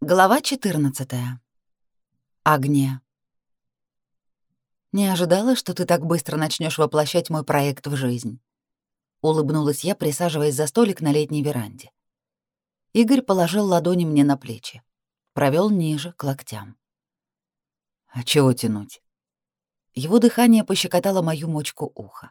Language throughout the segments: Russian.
Глава 14. Агния. Не ожидала, что ты так быстро начнешь воплощать мой проект в жизнь. Улыбнулась я, присаживаясь за столик на летней веранде. Игорь положил ладони мне на плечи, провел ниже, к локтям. А чего тянуть? Его дыхание пощекотало мою мочку уха.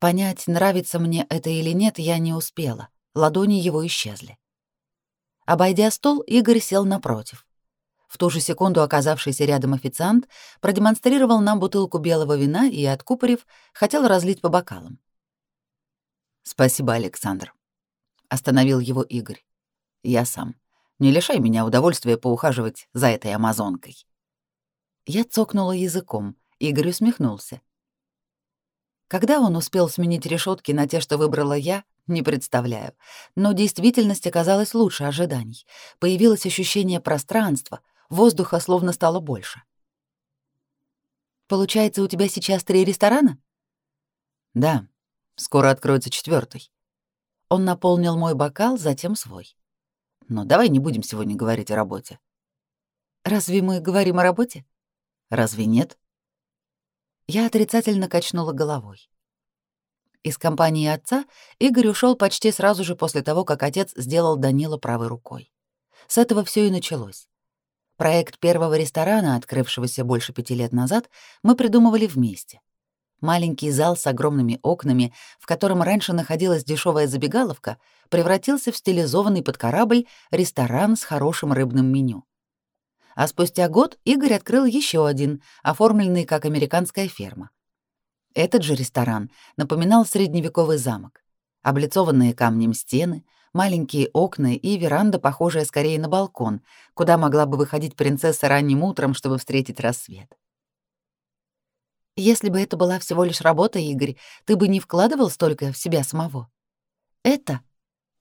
Понять, нравится мне это или нет, я не успела. Ладони его исчезли. Обойдя стол, Игорь сел напротив. В ту же секунду оказавшийся рядом официант продемонстрировал нам бутылку белого вина и, откупорив, хотел разлить по бокалам. «Спасибо, Александр», — остановил его Игорь. «Я сам. Не лишай меня удовольствия поухаживать за этой амазонкой». Я цокнула языком, Игорь усмехнулся. Когда он успел сменить решетки на те, что выбрала я, не представляю. Но действительность оказалась лучше ожиданий. Появилось ощущение пространства, воздуха словно стало больше. Получается, у тебя сейчас три ресторана? Да. Скоро откроется четвертый. Он наполнил мой бокал, затем свой. Но давай не будем сегодня говорить о работе. Разве мы говорим о работе? Разве нет? Я отрицательно качнула головой. Из компании отца Игорь ушел почти сразу же после того, как отец сделал Данила правой рукой. С этого все и началось. Проект первого ресторана, открывшегося больше пяти лет назад, мы придумывали вместе. Маленький зал с огромными окнами, в котором раньше находилась дешевая забегаловка, превратился в стилизованный под корабль ресторан с хорошим рыбным меню. А спустя год Игорь открыл еще один, оформленный как американская ферма. Этот же ресторан напоминал средневековый замок. Облицованные камнем стены, маленькие окна и веранда, похожая скорее на балкон, куда могла бы выходить принцесса ранним утром, чтобы встретить рассвет. Если бы это была всего лишь работа, Игорь, ты бы не вкладывал столько в себя самого. Это,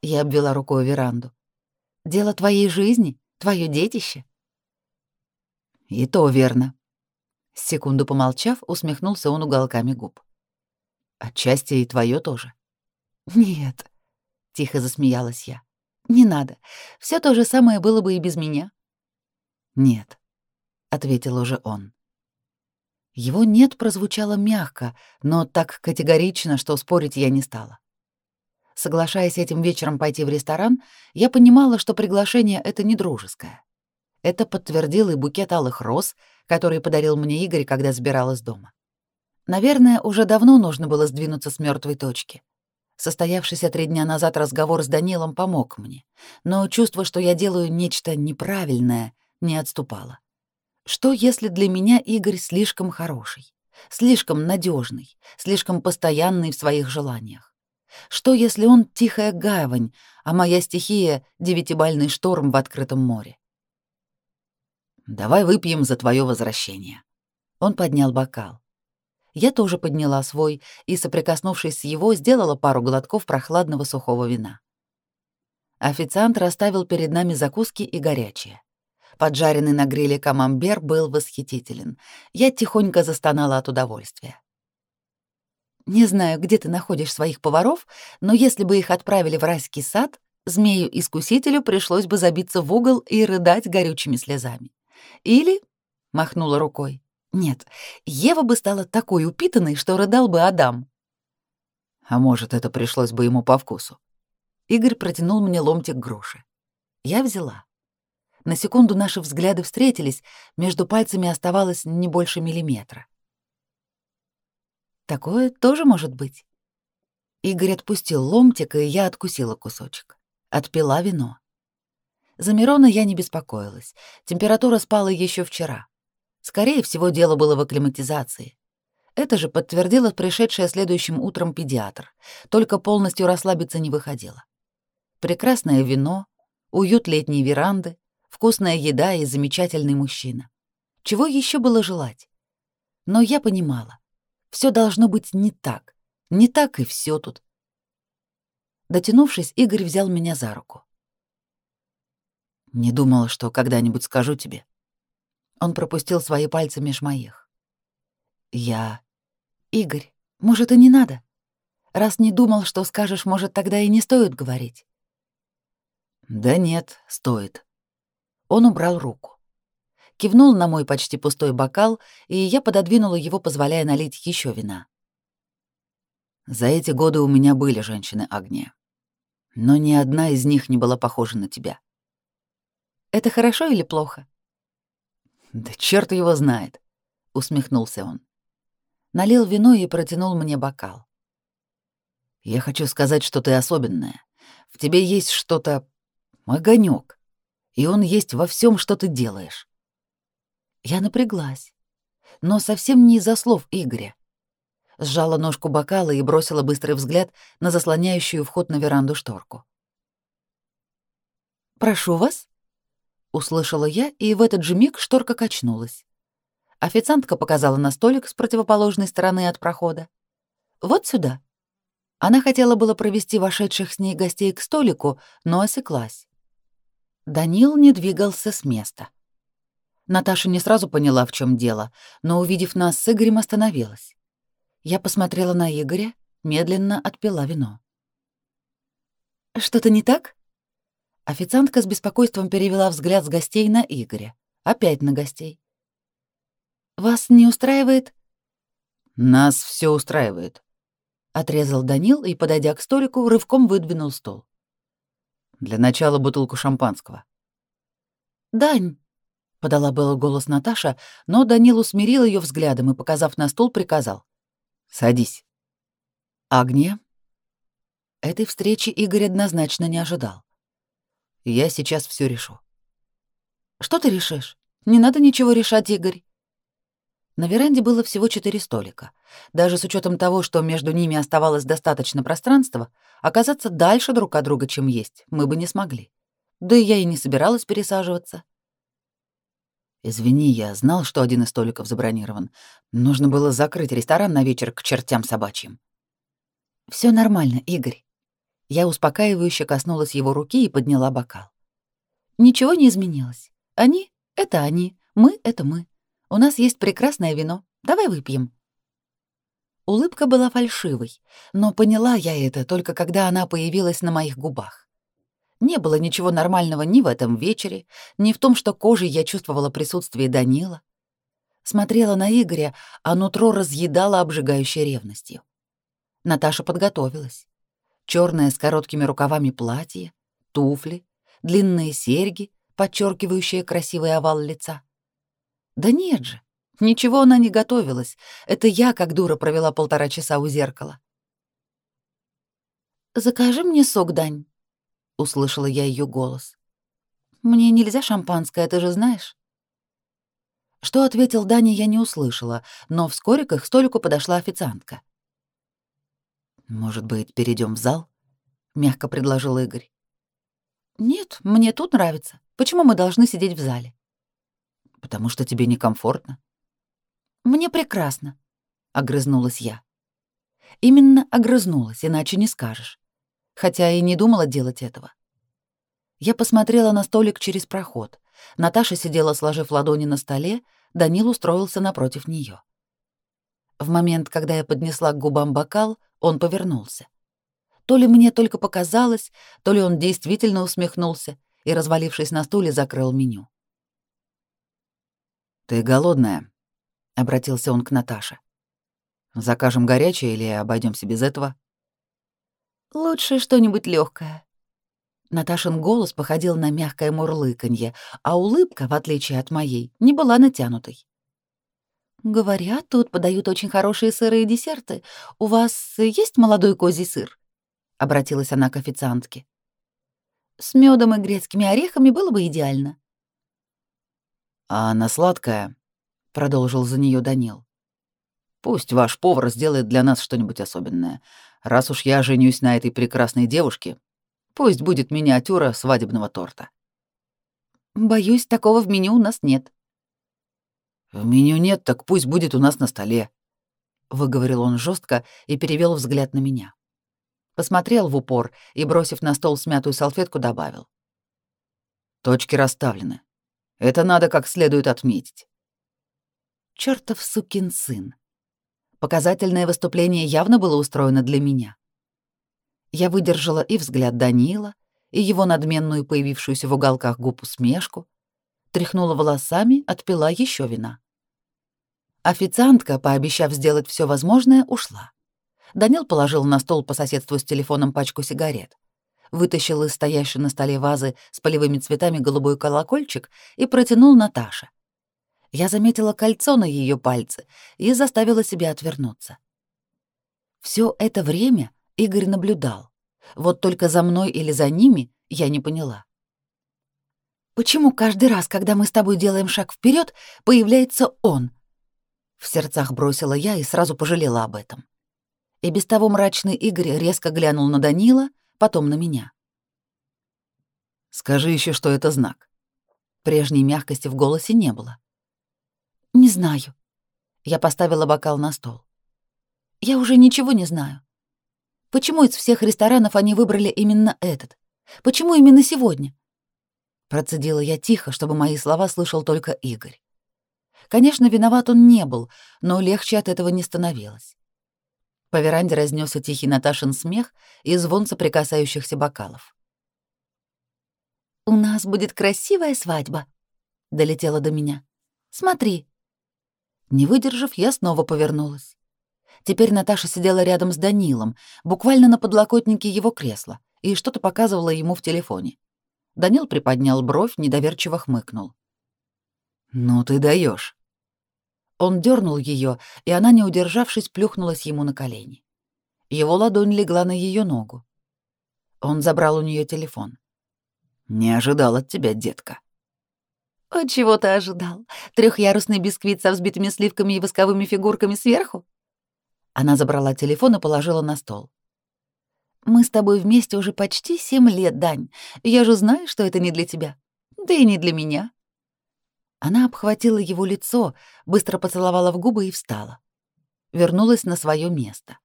я обвела рукой веранду, дело твоей жизни, твое детище. И то верно, Секунду помолчав, усмехнулся он уголками губ. Отчасти и твое тоже. Нет, тихо засмеялась я. Не надо. Все то же самое было бы и без меня. Нет, ответил уже он. Его нет прозвучало мягко, но так категорично, что спорить я не стала. Соглашаясь этим вечером пойти в ресторан, я понимала, что приглашение это не дружеское. Это подтвердил и букет алых роз, который подарил мне Игорь, когда сбирал из дома. Наверное, уже давно нужно было сдвинуться с мертвой точки. Состоявшийся три дня назад разговор с Данилом помог мне, но чувство, что я делаю нечто неправильное, не отступало. Что, если для меня Игорь слишком хороший, слишком надежный, слишком постоянный в своих желаниях? Что, если он тихая гавань, а моя стихия — девятибальный шторм в открытом море? Давай выпьем за твое возвращение. Он поднял бокал. Я тоже подняла свой и, соприкоснувшись с его, сделала пару глотков прохладного сухого вина. Официант расставил перед нами закуски и горячее. Поджаренный на гриле камамбер был восхитителен. Я тихонько застонала от удовольствия. Не знаю, где ты находишь своих поваров, но если бы их отправили в райский сад, змею-искусителю пришлось бы забиться в угол и рыдать горючими слезами. Или, махнула рукой, нет, Ева бы стала такой упитанной, что рыдал бы Адам. А может, это пришлось бы ему по вкусу. Игорь протянул мне ломтик груши. Я взяла. На секунду наши взгляды встретились, между пальцами оставалось не больше миллиметра. Такое тоже может быть. Игорь отпустил ломтик, и я откусила кусочек. Отпила вино. За Мирона я не беспокоилась. Температура спала еще вчера. Скорее всего, дело было в акклиматизации. Это же подтвердила пришедшая следующим утром педиатр. Только полностью расслабиться не выходило. Прекрасное вино, уют летней веранды, вкусная еда и замечательный мужчина. Чего еще было желать? Но я понимала, все должно быть не так. Не так и все тут. Дотянувшись, Игорь взял меня за руку. Не думала, что когда-нибудь скажу тебе. Он пропустил свои пальцы меж моих. Я... Игорь, может, и не надо? Раз не думал, что скажешь, может, тогда и не стоит говорить? Да нет, стоит. Он убрал руку. Кивнул на мой почти пустой бокал, и я пододвинула его, позволяя налить еще вина. За эти годы у меня были женщины огня. Но ни одна из них не была похожа на тебя. Это хорошо или плохо? Да черт его знает, усмехнулся он. Налил вино и протянул мне бокал. Я хочу сказать, что ты особенная. В тебе есть что-то огонек, и он есть во всем, что ты делаешь. Я напряглась, но совсем не из-за слов Игоря сжала ножку бокала и бросила быстрый взгляд на заслоняющую вход на веранду шторку. «Прошу вас», — услышала я, и в этот же миг шторка качнулась. Официантка показала на столик с противоположной стороны от прохода. «Вот сюда». Она хотела было провести вошедших с ней гостей к столику, но осеклась. Данил не двигался с места. Наташа не сразу поняла, в чем дело, но, увидев нас с Игорем, остановилась. Я посмотрела на Игоря, медленно отпила вино. «Что-то не так?» Официантка с беспокойством перевела взгляд с гостей на Игоря. Опять на гостей. «Вас не устраивает?» «Нас все устраивает», — отрезал Данил и, подойдя к столику, рывком выдвинул стол. «Для начала бутылку шампанского». «Дань», — подала было голос Наташа, но Данил усмирил ее взглядом и, показав на стол, приказал. Садись. Агния? Этой встречи Игорь однозначно не ожидал. Я сейчас все решу. Что ты решишь? Не надо ничего решать, Игорь. На веранде было всего четыре столика. Даже с учетом того, что между ними оставалось достаточно пространства, оказаться дальше друг от друга, чем есть, мы бы не смогли. Да и я и не собиралась пересаживаться. Извини, я знал, что один из столиков забронирован. Нужно было закрыть ресторан на вечер к чертям собачьим. Все нормально, Игорь. Я успокаивающе коснулась его руки и подняла бокал. Ничего не изменилось. Они — это они, мы — это мы. У нас есть прекрасное вино. Давай выпьем. Улыбка была фальшивой, но поняла я это только когда она появилась на моих губах. Не было ничего нормального ни в этом вечере, ни в том, что кожей я чувствовала присутствие Данила. Смотрела на Игоря, а нутро разъедало обжигающей ревностью. Наташа подготовилась. Черное с короткими рукавами платье, туфли, длинные серьги, подчеркивающие красивый овал лица. Да нет же, ничего она не готовилась. Это я, как дура, провела полтора часа у зеркала. «Закажи мне сок, Дань», — услышала я ее голос. «Мне нельзя шампанское, ты же знаешь». Что ответил Даня, я не услышала, но вскоре к их столику подошла официантка. «Может быть, перейдем в зал?» — мягко предложил Игорь. «Нет, мне тут нравится. Почему мы должны сидеть в зале?» «Потому что тебе некомфортно». «Мне прекрасно», — огрызнулась я. Именно огрызнулась, иначе не скажешь хотя и не думала делать этого. Я посмотрела на столик через проход. Наташа сидела, сложив ладони на столе, Данил устроился напротив нее. В момент, когда я поднесла к губам бокал, он повернулся. То ли мне только показалось, то ли он действительно усмехнулся и, развалившись на стуле, закрыл меню. «Ты голодная?» — обратился он к Наташе. «Закажем горячее или обойдемся без этого?» Лучше что-нибудь легкое. Наташин голос походил на мягкое мурлыканье, а улыбка, в отличие от моей, не была натянутой. «Говорят, тут подают очень хорошие сырые десерты. У вас есть молодой козий сыр?» — обратилась она к официантке. «С медом и грецкими орехами было бы идеально». «А на сладкое?» — продолжил за нее Данил. «Пусть ваш повар сделает для нас что-нибудь особенное. Раз уж я женюсь на этой прекрасной девушке, пусть будет миниатюра свадебного торта. Боюсь, такого в меню у нас нет. В меню нет, так пусть будет у нас на столе, выговорил он жестко и перевел взгляд на меня. Посмотрел в упор и, бросив на стол смятую салфетку, добавил: Точки расставлены. Это надо как следует отметить. Чёртов сукин сын. Показательное выступление явно было устроено для меня. Я выдержала и взгляд Данила, и его надменную появившуюся в уголках губ усмешку, тряхнула волосами, отпила еще вина. Официантка, пообещав сделать все возможное, ушла. Данил положил на стол по соседству с телефоном пачку сигарет, вытащил из стоящей на столе вазы с полевыми цветами голубой колокольчик и протянул Наташе. Я заметила кольцо на ее пальце и заставила себя отвернуться. Все это время Игорь наблюдал. Вот только за мной или за ними я не поняла. Почему каждый раз, когда мы с тобой делаем шаг вперед, появляется он? В сердцах бросила я и сразу пожалела об этом. И без того мрачный Игорь резко глянул на Данила, потом на меня. «Скажи еще, что это знак». Прежней мягкости в голосе не было. «Не знаю». Я поставила бокал на стол. «Я уже ничего не знаю. Почему из всех ресторанов они выбрали именно этот? Почему именно сегодня? Процедила я тихо, чтобы мои слова слышал только Игорь. Конечно, виноват он не был, но легче от этого не становилось. По веранде разнесся тихий Наташин смех и звон соприкасающихся бокалов. «У нас будет красивая свадьба», — долетела до меня. «Смотри». Не выдержав, я снова повернулась. Теперь Наташа сидела рядом с Данилом, буквально на подлокотнике его кресла, и что-то показывала ему в телефоне. Данил приподнял бровь, недоверчиво хмыкнул. «Ну ты даешь. Он дернул ее, и она, не удержавшись, плюхнулась ему на колени. Его ладонь легла на ее ногу. Он забрал у нее телефон. «Не ожидал от тебя, детка». «От чего ты ожидал? Трехъярусный бисквит со взбитыми сливками и восковыми фигурками сверху?» Она забрала телефон и положила на стол. Мы с тобой вместе уже почти семь лет, Дань. Я же знаю, что это не для тебя. Да и не для меня». Она обхватила его лицо, быстро поцеловала в губы и встала. Вернулась на свое место.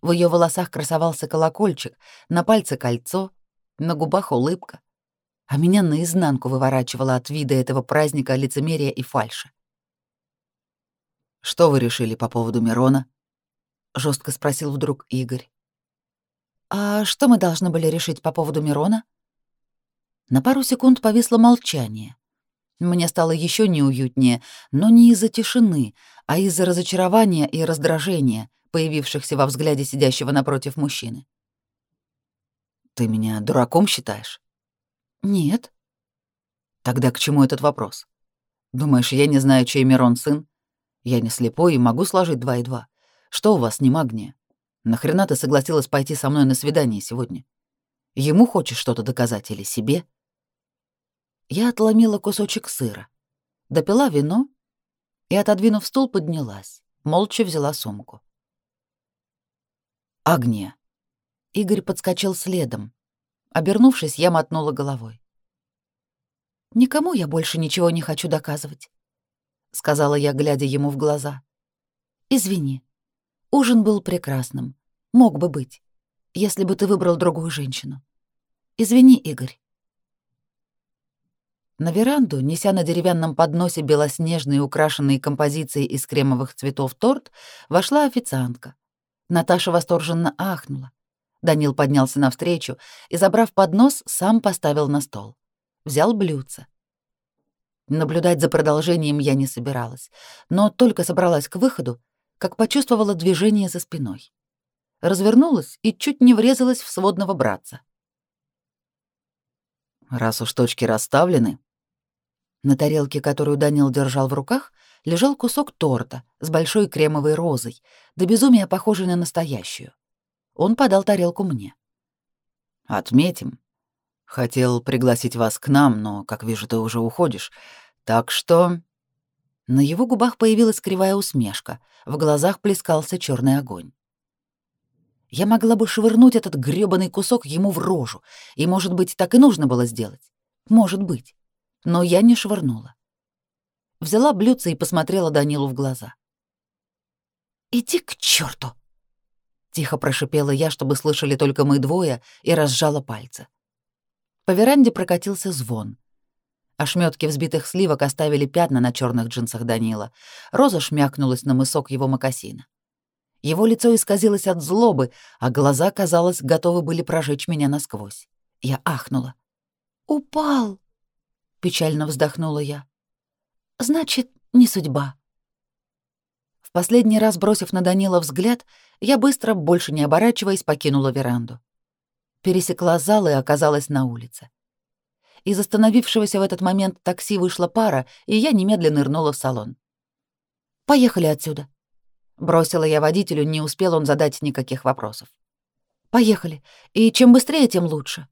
В ее волосах красовался колокольчик, на пальце кольцо, на губах улыбка. А меня наизнанку выворачивало от вида этого праздника лицемерия и фальши. «Что вы решили по поводу Мирона?» — жестко спросил вдруг Игорь. «А что мы должны были решить по поводу Мирона?» На пару секунд повисло молчание. Мне стало еще неуютнее, но не из-за тишины, а из-за разочарования и раздражения, появившихся во взгляде сидящего напротив мужчины. «Ты меня дураком считаешь?» «Нет». «Тогда к чему этот вопрос? Думаешь, я не знаю, чей Мирон сын? Я не слепой и могу сложить два и два. Что у вас не магния?» Нахрена ты согласилась пойти со мной на свидание сегодня? Ему хочешь что-то доказать или себе? Я отломила кусочек сыра, допила вино и, отодвинув стул, поднялась, молча взяла сумку. Агния. Игорь подскочил следом. Обернувшись, я мотнула головой. «Никому я больше ничего не хочу доказывать», — сказала я, глядя ему в глаза. «Извини, Ужин был прекрасным. Мог бы быть, если бы ты выбрал другую женщину. Извини, Игорь. На веранду, неся на деревянном подносе белоснежный украшенный композицией из кремовых цветов торт, вошла официантка. Наташа восторженно ахнула. Данил поднялся навстречу и, забрав поднос, сам поставил на стол. Взял блюдце. Наблюдать за продолжением я не собиралась, но только собралась к выходу, как почувствовала движение за спиной. Развернулась и чуть не врезалась в сводного братца. Раз уж точки расставлены, на тарелке, которую Данил держал в руках, лежал кусок торта с большой кремовой розой, до безумия похожей на настоящую. Он подал тарелку мне. «Отметим. Хотел пригласить вас к нам, но, как вижу, ты уже уходишь. Так что...» На его губах появилась кривая усмешка, в глазах плескался черный огонь. Я могла бы швырнуть этот грёбаный кусок ему в рожу, и, может быть, так и нужно было сделать. Может быть. Но я не швырнула. Взяла блюдце и посмотрела Данилу в глаза. «Иди к черту! Тихо прошипела я, чтобы слышали только мы двое, и разжала пальцы. По веранде прокатился звон. Ошметки взбитых сливок оставили пятна на черных джинсах Данила. Роза шмякнулась на мысок его мокасина. Его лицо исказилось от злобы, а глаза, казалось, готовы были прожечь меня насквозь. Я ахнула. «Упал!» печально вздохнула я. Значит, не судьба. В последний раз бросив на Данила взгляд, я быстро, больше не оборачиваясь, покинула веранду. Пересекла зал и оказалась на улице. Из остановившегося в этот момент такси вышла пара, и я немедленно нырнула в салон. «Поехали отсюда», — бросила я водителю, не успел он задать никаких вопросов. «Поехали, и чем быстрее, тем лучше».